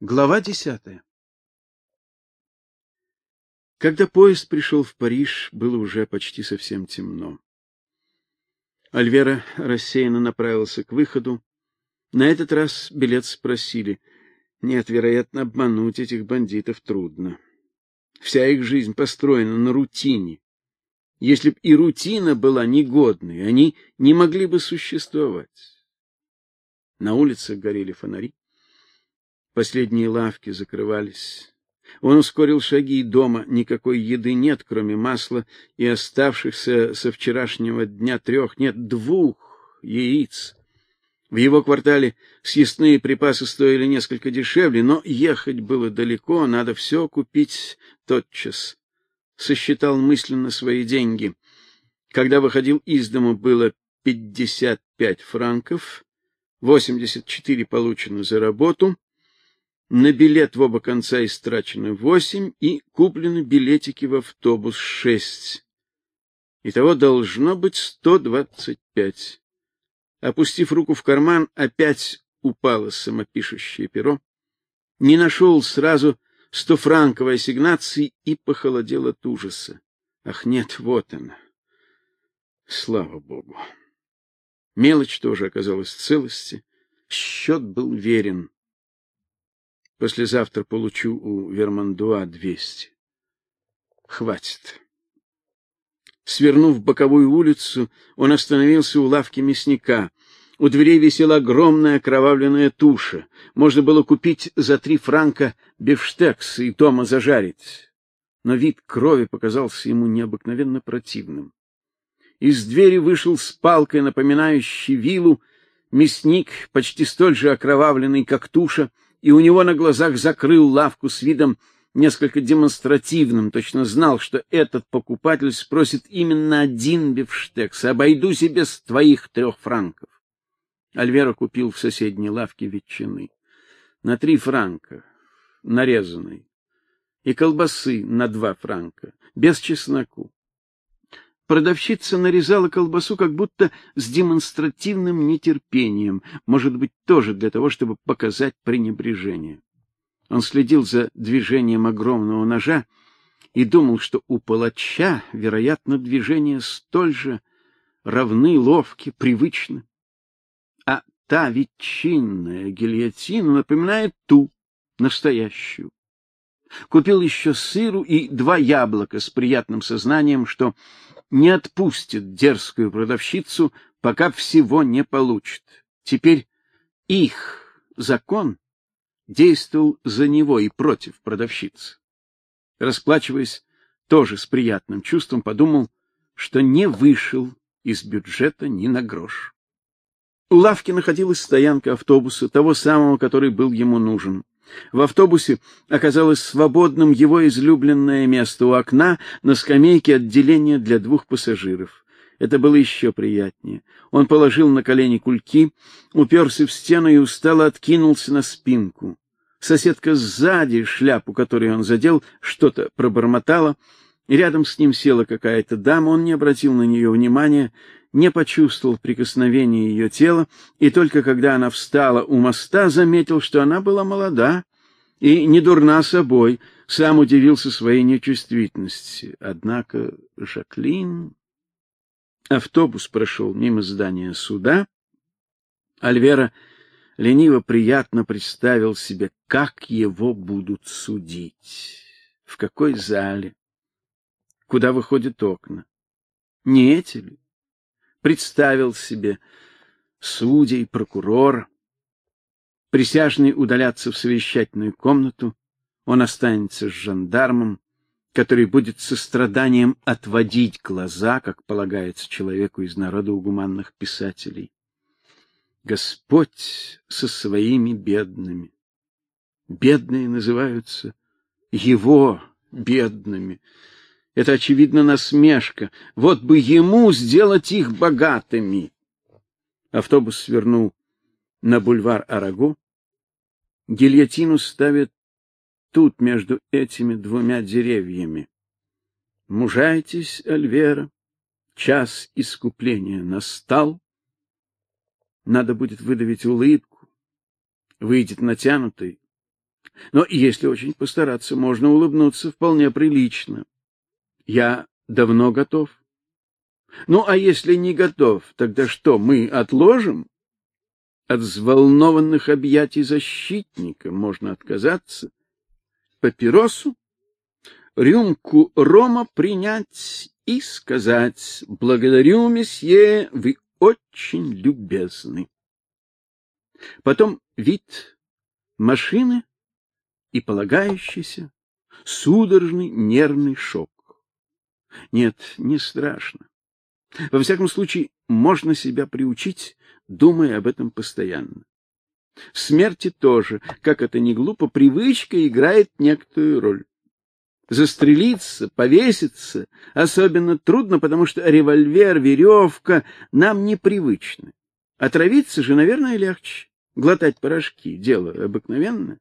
Глава десятая. Когда поезд пришел в Париж, было уже почти совсем темно. Альвера рассеянно направился к выходу. На этот раз билет спросили. Нет, вероятно, обмануть этих бандитов трудно. Вся их жизнь построена на рутине. Если б и рутина была негодной, они не могли бы существовать. На улицах горели фонари. Последние лавки закрывались. Он ускорил шаги, дома никакой еды нет, кроме масла и оставшихся со вчерашнего дня трех, нет, двух яиц. В его квартале съестные припасы стоили несколько дешевле, но ехать было далеко, надо все купить тотчас. Сосчитал мысленно свои деньги. Когда выходил из дома, было пятьдесят пять франков, восемьдесят четыре получено за работу, на билет в оба конца истрачено восемь и куплены билетики в автобус шесть. Итого должно быть сто двадцать пять. Опустив руку в карман, опять упало самопишущее перо. Не нашел сразу стофранковой ассигнации и похолодел от ужаса. Ах, нет, вот она. Слава богу. Мелочь тоже оказалась в целости. Счет был верен. Послезавтра получу у Вермандуа двести. Хватит. Свернув боковую улицу, он остановился у лавки мясника. У дверей висела огромная окровавленная туша. Можно было купить за три франка бифштекс и дома зажарить. Но вид крови показался ему необыкновенно противным. Из двери вышел с палкой, напоминающей вилу, мясник, почти столь же окровавленный, как туша, и у него на глазах закрыл лавку с видом несколько демонстративным, точно знал, что этот покупатель спросит именно один бифштекс, обойдусь и без твоих трех франков. Альвера купил в соседней лавке ветчины на три франка, нарезанной, и колбасы на два франка, без чесноку. Продавщица нарезала колбасу как будто с демонстративным нетерпением, может быть, тоже для того, чтобы показать пренебрежение. Он следил за движением огромного ножа и думал, что у палача, вероятно, движения столь же равны, ловки, привычны. А та ветчинная гильотина напоминает ту, настоящую. Купил еще сыру и два яблока с приятным сознанием, что не отпустит дерзкую продавщицу, пока всего не получит. Теперь их закон действовал за него и против продавщицы. Расплачиваясь тоже с приятным чувством, подумал, что не вышел из бюджета ни на грош. У лавки находилась стоянка автобуса, того самого, который был ему нужен. В автобусе оказалось свободным его излюбленное место у окна на скамейке отделения для двух пассажиров. Это было еще приятнее. Он положил на колени кульки, уперся в стену и устало откинулся на спинку. Соседка сзади, шляпу которой он задел, что-то пробормотала, и рядом с ним села какая-то дама, он не обратил на нее внимания, не почувствовал прикосновения ее тела, и только когда она встала у моста, заметил, что она была молода и не дурна собой, сам удивился своей нечувствительности. Однако Жаклин... Автобус прошел мимо здания суда. Альвера лениво приятно представил себе, как его будут судить, в какой зале, куда выходят окна. Не эти ли? Представил себе судей, прокурор. Присяжные удалятся в совещательную комнату, он останется с жандармом, который будет со страданием отводить глаза, как полагается человеку из народа у писателей. Господь со своими бедными. Бедные называются его бедными. Это, очевидно, насмешка. Вот бы ему сделать их богатыми. Автобус свернул на бульвар Араго. Гильотину ставят тут, между этими двумя деревьями. Мужайтесь, Альвера, час искупления настал. Надо будет выдавить улыбку. Выйдет натянутый, Но если очень постараться, можно улыбнуться вполне прилично. Я давно готов. Ну, а если не готов, тогда что, мы отложим? От взволнованных объятий защитника можно отказаться. Папиросу, рюмку рома принять и сказать «Благодарю, месье, вы очень любезны». Потом вид машины и полагающийся судорожный нервный шок. Нет, не страшно. Во всяком случае, можно себя приучить, думая об этом постоянно. В смерти тоже, как это ни глупо, привычка играет некоторую роль. Застрелиться, повеситься особенно трудно, потому что револьвер, веревка нам непривычны. Отравиться же, наверное, легче. Глотать порошки дело обыкновенное.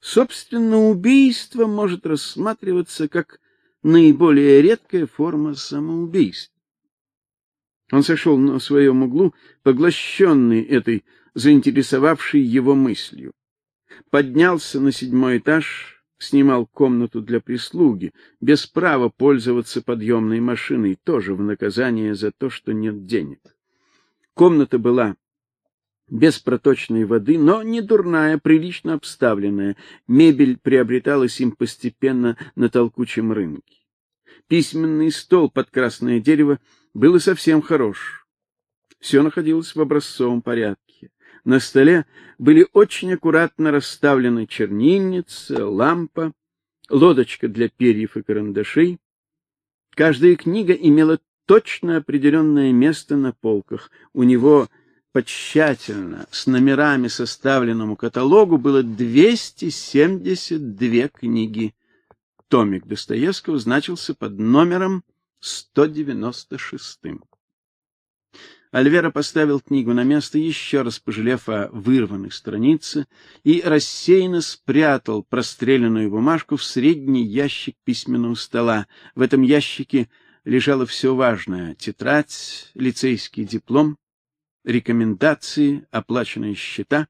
Собственно, убийство может рассматриваться как наиболее редкая форма самоубийства. Он сошел на своем углу, поглощенный этой заинтересовавшей его мыслью. Поднялся на седьмой этаж, снимал комнату для прислуги, без права пользоваться подъемной машиной, тоже в наказание за то, что нет денег. Комната была без проточной воды, но не дурная, прилично обставленная. Мебель приобреталась им постепенно на толкучем рынке. Письменный стол под красное дерево был и совсем хорош. Все находилось в образцовом порядке. На столе были очень аккуратно расставлены чернильница, лампа, лодочка для перьев и карандашей. Каждая книга имела точно определенное место на полках. У него по тщательно с номерами составленному каталогу было 272 книги. Томик Достоевского значился под номером 196. Альвера поставил книгу на место, еще раз пожалев о вырванной странице, и рассеянно спрятал простреленную бумажку в средний ящик письменного стола. В этом ящике лежало все важное: тетрадь, лицейский диплом, рекомендации, оплаченные счета.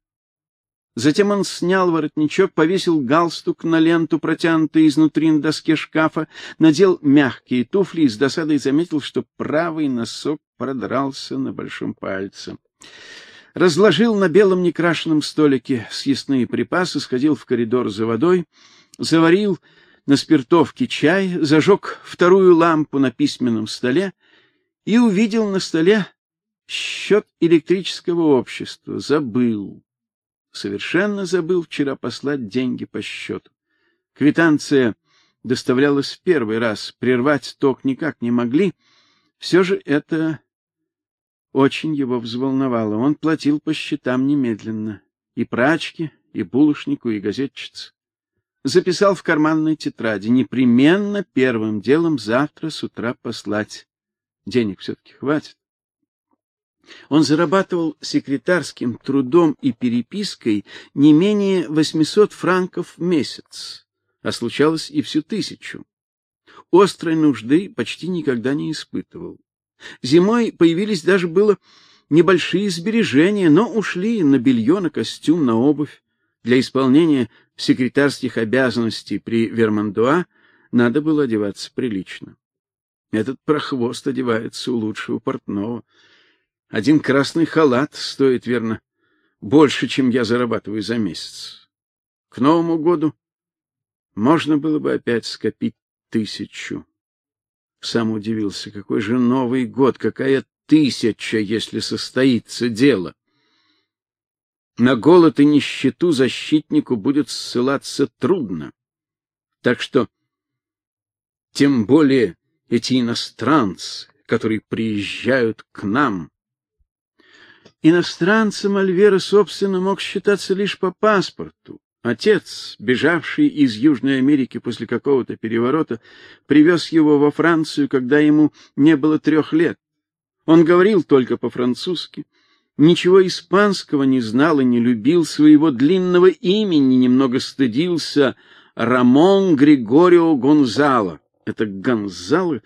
Затем он снял воротничок, повесил галстук на ленту, протянутую изнутри на доске шкафа, надел мягкие туфли и с досадой заметил, что правый носок продрался на большом пальце. Разложил на белом некрашенном столике съестные припасы, сходил в коридор за водой, заварил на спиртовке чай, зажег вторую лампу на письменном столе и увидел на столе счет электрического общества. Забыл. Совершенно забыл вчера послать деньги по счету. Квитанция доставлялась в первый раз, прервать ток никак не могли. Все же это очень его взволновало. Он платил по счетам немедленно, и прачке, и булочнику, и газетчице. Записал в карманной тетради непременно первым делом завтра с утра послать. Денег все таки хватит. Он зарабатывал секретарским трудом и перепиской не менее 800 франков в месяц, а случалось и всю тысячу. Острой нужды почти никогда не испытывал. Зимой появились даже было небольшие сбережения, но ушли на белье, на костюм, на обувь. Для исполнения секретарских обязанностей при Вермандуа надо было одеваться прилично. Этот прохвост одевается у лучшего портного. Один красный халат стоит, верно, больше, чем я зарабатываю за месяц. К Новому году можно было бы опять скопить тысячу. Сам удивился, какой же Новый год, какая тысяча, если состоится дело. На голод и нищету защитнику будет ссылаться трудно. Так что тем более эти иностранцы, которые приезжают к нам, Иностранцем Альвера, собственно, мог считаться лишь по паспорту. Отец, бежавший из Южной Америки после какого-то переворота, привез его во Францию, когда ему не было трех лет. Он говорил только по-французски, ничего испанского не знал и не любил своего длинного имени, немного стыдился Рамон Григорио Гонзало. Это Гонзало,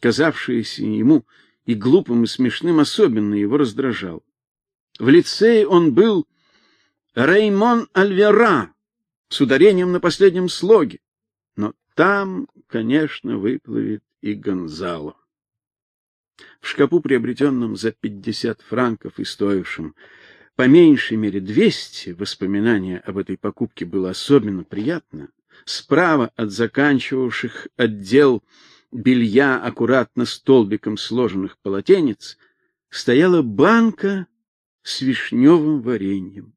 казавшееся ему и глупым, и смешным, особенно его раздражало. В лицее он был Реймон Альвера, с ударением на последнем слоге. Но там, конечно, выплывет и Гонзало. В шкапу, приобретенном за пятьдесят франков и стоившем по меньшей мере двести, воспоминания об этой покупке было особенно приятно. Справа от заканчивавших отдел белья аккуратно столбиком сложенных полотенец стояла банка с вишневым вареньем.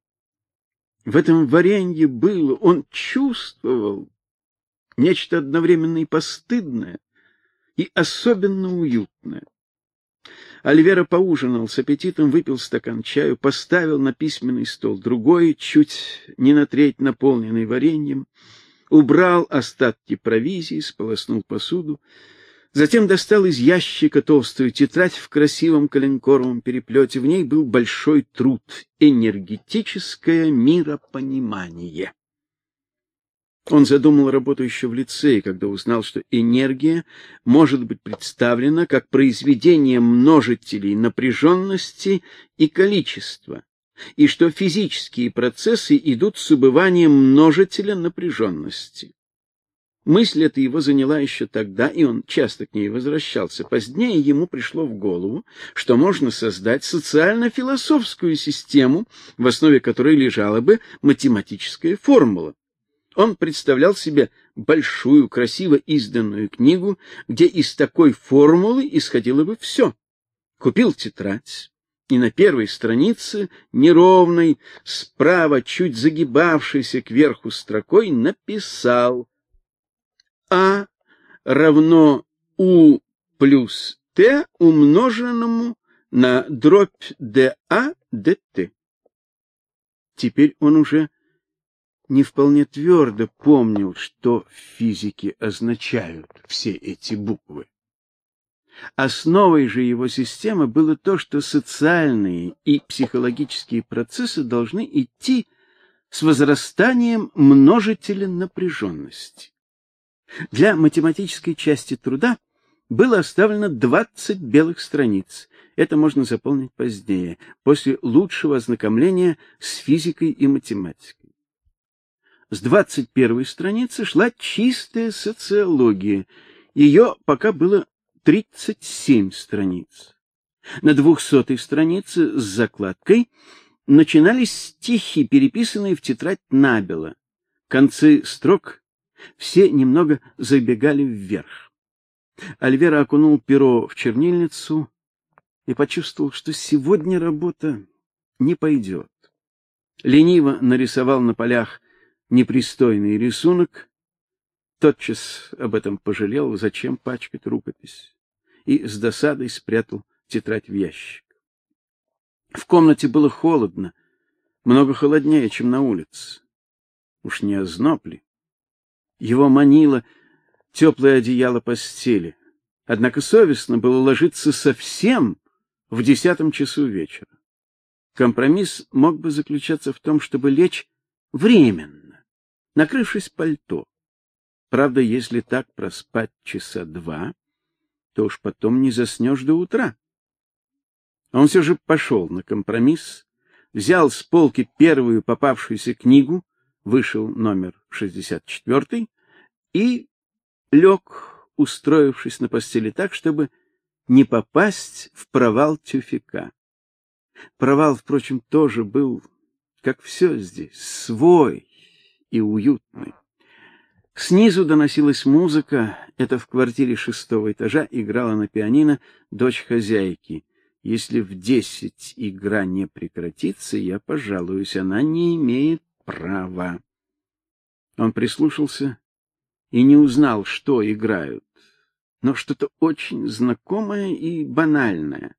В этом варенье было, он чувствовал нечто одновременно и постыдное, и особенно уютное. Альвера поужинал с аппетитом, выпил стакан чаю, поставил на письменный стол другой, чуть не на треть наполненный вареньем, убрал остатки провизии, сполоснул посуду, затем достал из ящика толстую тетрадь в красивом коленкоровом переплете. В ней был большой труд «Энергетическое миропонимание». Он задумал работу еще в лицее, когда узнал, что энергия может быть представлена как произведение множителей напряженности и количества, и что физические процессы идут с убыванием множителя напряженности. Мысль эта его заняла еще тогда, и он часто к ней возвращался. Позднее ему пришло в голову, что можно создать социально-философскую систему, в основе которой лежала бы математическая формула. Он представлял себе большую, красиво изданную книгу, где из такой формулы исходило бы все. Купил тетрадь, и на первой странице неровной, справа чуть загибавшейся кверху строкой написал А равно У плюс Т умноженному на дробь ДА ДТ. Теперь он уже не вполне твердо помнил, что в физике означают все эти буквы. Основой же его системы было то, что социальные и психологические процессы должны идти с возрастанием множителя напряженности. Для математической части труда было оставлено 20 белых страниц. Это можно заполнить позднее, после лучшего ознакомления с физикой и математикой. С 21 страницы шла чистая социология. Ее пока было 37 страниц. На двухсотой странице с закладкой начинались стихи, переписанные в тетрадь Набела. Концы строк все немного забегали вверх. Альвера окунул перо в чернильницу и почувствовал, что сегодня работа не пойдет. Лениво нарисовал на полях непристойный рисунок, тотчас об этом пожалел, зачем пачкать рукопись, и с досадой спрятал тетрадь в ящик. В комнате было холодно, много холоднее, чем на улице. Уж не озноб ли? Его манило теплое одеяло постели. Однако совестно было ложиться совсем в десятом часу вечера. Компромисс мог бы заключаться в том, чтобы лечь временно накрывшись пальто. Правда, если так проспать часа два, то уж потом не заснешь до утра. Он все же пошел на компромисс, взял с полки первую попавшуюся книгу, вышел номер 64 и лег, устроившись на постели так, чтобы не попасть в провал тюфика. Провал, впрочем, тоже был, как все здесь, свой, и уютный. Снизу доносилась музыка, это в квартире шестого этажа играла на пианино дочь хозяйки. Если в десять игра не прекратится, я пожалуюсь, она не имеет права. Он прислушался и не узнал, что играют, но что-то очень знакомое и банальное.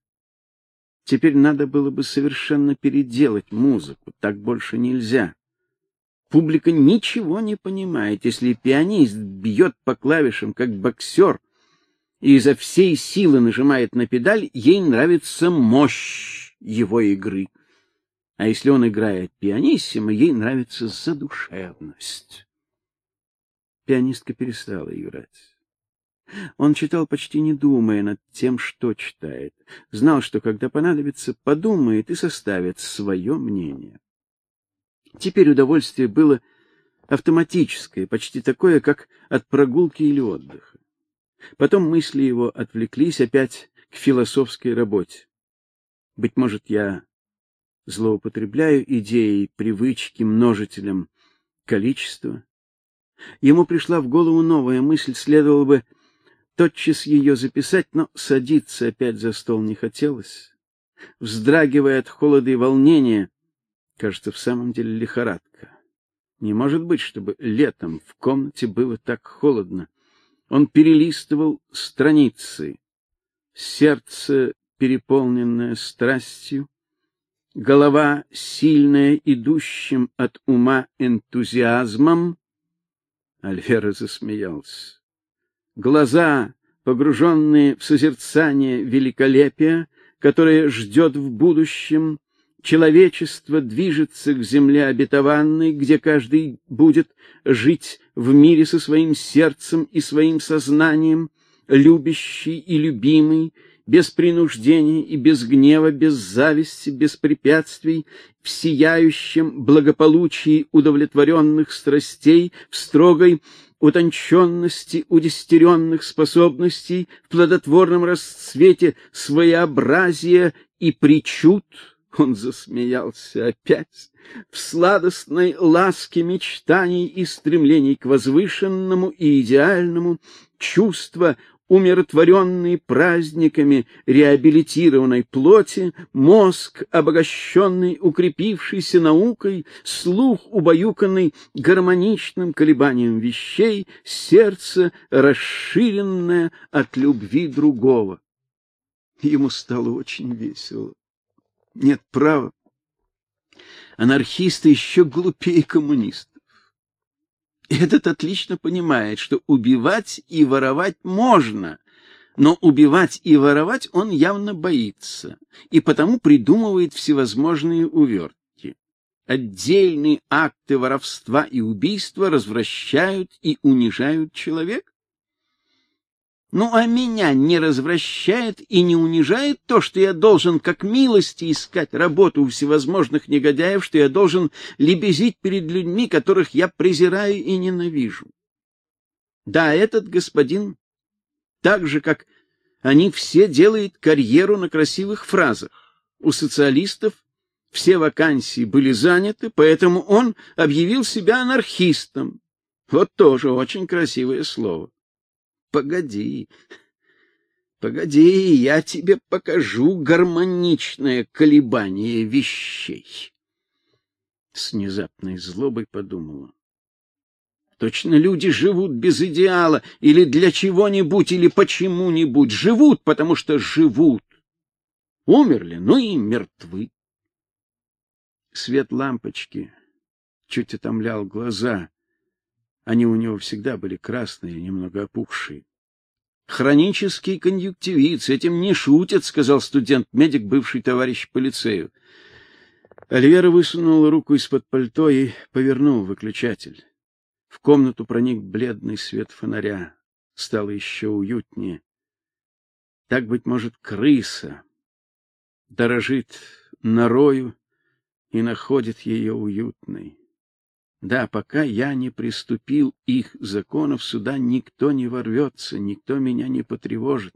Теперь надо было бы совершенно переделать музыку, так больше нельзя. Публика ничего не понимает, если пианист бьет по клавишам как боксер и изо всей силы нажимает на педаль, ей нравится мощь его игры. А если он играет пианиссимо, ей нравится задушевность. Пианистка перестала играть. Он читал почти не думая над тем, что читает. Знал, что когда понадобится, подумает и составит свое мнение. Теперь удовольствие было автоматическое, почти такое, как от прогулки или отдыха. Потом мысли его отвлеклись опять к философской работе. Быть может, я злоупотребляю идеей привычки множителем количества. Ему пришла в голову новая мысль, следовало бы тотчас ее записать, но садиться опять за стол не хотелось. Вздрагивая от холода и волнения, кажется, в самом деле лихорадка. Не может быть, чтобы летом в комнате было так холодно. Он перелистывал страницы. Сердце, переполненное страстью, голова, сильная идущим от ума энтузиазмом. Альвера засмеялся. Глаза, погруженные в созерцание великолепия, которое ждет в будущем, человечество движется к земле обетованной, где каждый будет жить в мире со своим сердцем и своим сознанием, любящий и любимый, без принуждения и без гнева, без зависти, без препятствий, в сияющем благополучии удовлетворенных страстей, в строгой утонченности удестеренных способностей, в плодотворном расцвете своеобразия и причуд — он засмеялся опять в сладостной ласке мечтаний и стремлений к возвышенному и идеальному, чувства, умиротворенные праздниками реабилитированной плоти, мозг, обогащенный укрепившейся наукой, слух, убаюканный гармоничным колебанием вещей, сердце, расширенное от любви другого. Ему стало очень весело. Нет, права. Анархисты еще глупее коммунистов. Этот отлично понимает, что убивать и воровать можно, но убивать и воровать он явно боится, и потому придумывает всевозможные увертки. Отдельные акты воровства и убийства развращают и унижают человека. Ну а меня не развращает и не унижает то, что я должен как милости искать работу у всевозможных негодяев, что я должен лебезить перед людьми, которых я презираю и ненавижу. Да, этот господин, так же как они все делают карьеру на красивых фразах. У социалистов все вакансии были заняты, поэтому он объявил себя анархистом. Вот тоже очень красивое слово. Погоди. Погоди, я тебе покажу гармоничное колебание вещей. С внезапной злобой подумала. Точно люди живут без идеала или для чего-нибудь или почему-нибудь. Живут, потому что живут. Умерли, ну и мертвы. Свет лампочки чуть отомлял глаза. Они у него всегда были красные, немного опухшие. Хронический конъюнктивит, с этим не шутят, сказал студент-медик, бывший товарищ по лицею. Альвера высунула руку из-под пальто и повернул выключатель. В комнату проник бледный свет фонаря. Стало еще уютнее. Так быть может, крыса дорожит норою и находит ее уютной. Да, пока я не приступил их законов, сюда никто не ворвется, никто меня не потревожит.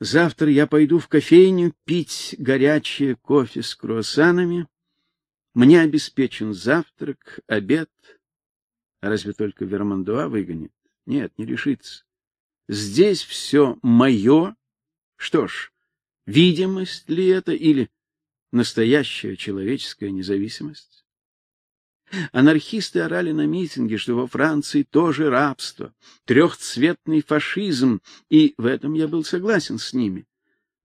Завтра я пойду в кофейню пить горячее кофе с круассанами. Мне обеспечен завтрак, обед. Разве только Вермандуа выгонит? Нет, не решится. Здесь все мое. Что ж, видимость ли это или настоящая человеческая независимость? Анархисты орали на митинге, что во Франции тоже рабство, трехцветный фашизм, и в этом я был согласен с ними.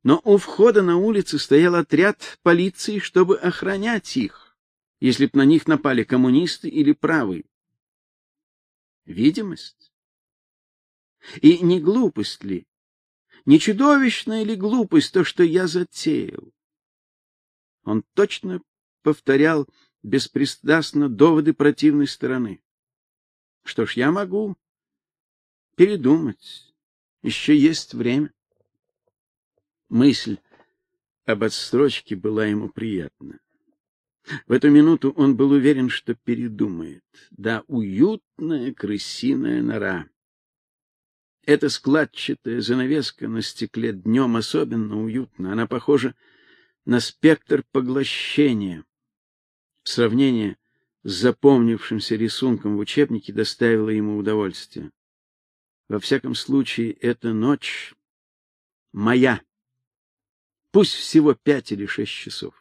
Но у входа на улицы стоял отряд полиции, чтобы охранять их, если б на них напали коммунисты или правые. Видимость? И не глупость ли? Не чудовищная ли глупость то, что я затеял? Он точно повторял беспристрастно доводы противной стороны. Что ж, я могу передумать. Еще есть время. Мысль об отсрочке была ему приятна. В эту минуту он был уверен, что передумает. Да, уютная крысиная нора. Эта складчатая занавеска на стекле днем особенно уютна. Она похожа на спектр поглощения. Сравнение с запомнившимся рисунком в учебнике доставило ему удовольствие. Во всяком случае, эта ночь моя. Пусть всего пять или шесть часов.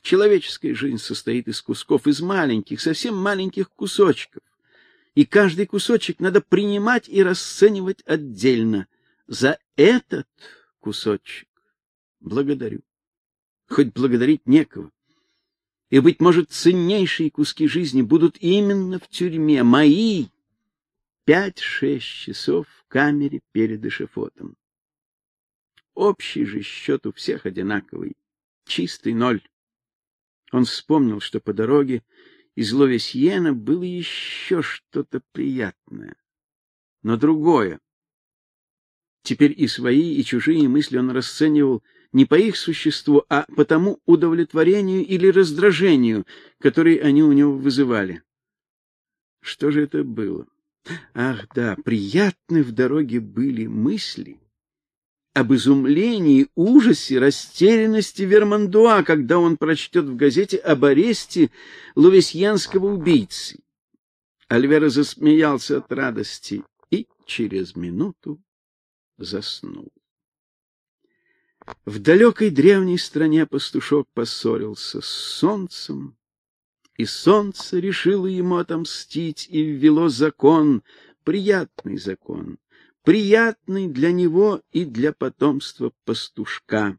Человеческая жизнь состоит из кусков, из маленьких, совсем маленьких кусочков. И каждый кусочек надо принимать и расценивать отдельно. За этот кусочек благодарю. Хоть благодарить некого. И быть может, ценнейшие куски жизни будут именно в тюрьме, мои пять-шесть часов в камере перед эшафотом. Общий же счет у всех одинаковый, чистый ноль. Он вспомнил, что по дороге из Ловесьена было еще что-то приятное, но другое. Теперь и свои, и чужие мысли он расценивал не по их существу, а по тому удовлетворению или раздражению, которые они у него вызывали. Что же это было? Ах, да, приятны в дороге были мысли, об изумлении, ужасе, растерянности Вермандуа, когда он прочтет в газете об аресте лувесьянского убийцы. Альвера засмеялся от радости и через минуту заснул. В далекой древней стране пастушок поссорился с солнцем, и солнце решило ему отомстить и ввело закон, приятный закон, приятный для него и для потомства пастушка.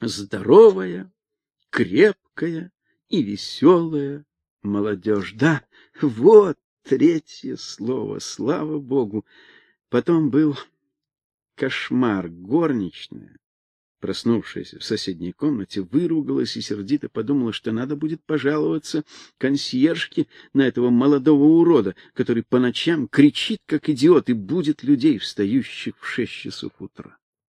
Здоровая, крепкая и веселая молодежь. Да, вот третье слово, слава богу. Потом был кошмар, горничная, проснувшаяся в соседней комнате, выругалась и сердито подумала, что надо будет пожаловаться консьержке на этого молодого урода, который по ночам кричит как идиот и будет людей, встающих в шесть часов утра.